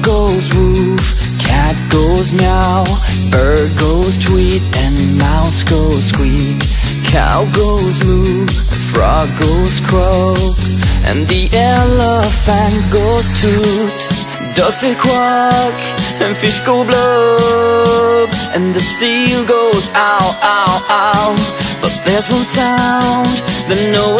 goes meow, bird goes tweet, and mouse goes squeak. Cow goes moo, frog goes croak, and the elephant goes toot. Ducks say quack, and fish go blub, and the seal goes ow, ow, ow. But there's one sound that no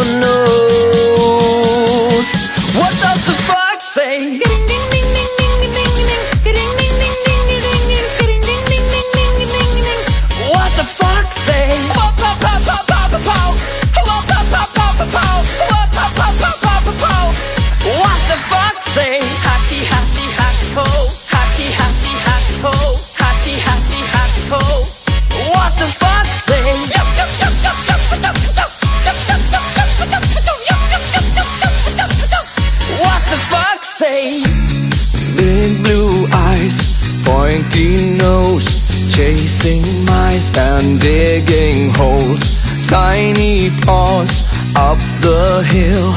chasing mice and digging holes. Tiny paws up the hill.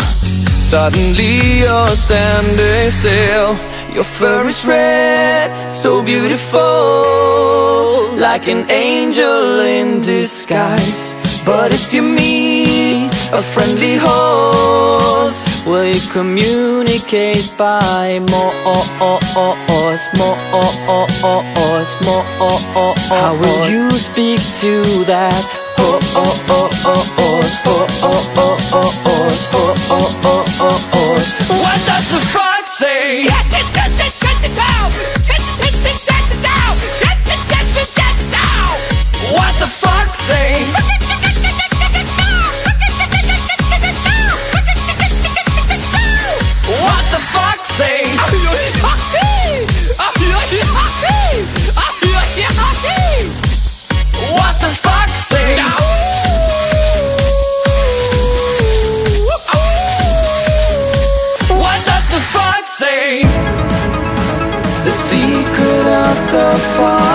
Suddenly you're standing still. Your fur is red, so beautiful, like an angel in disguise. But if you meet a friendly horse, will you communicate by Morse, Morse, Morse? How will you speak to that horse? What the secret of the fox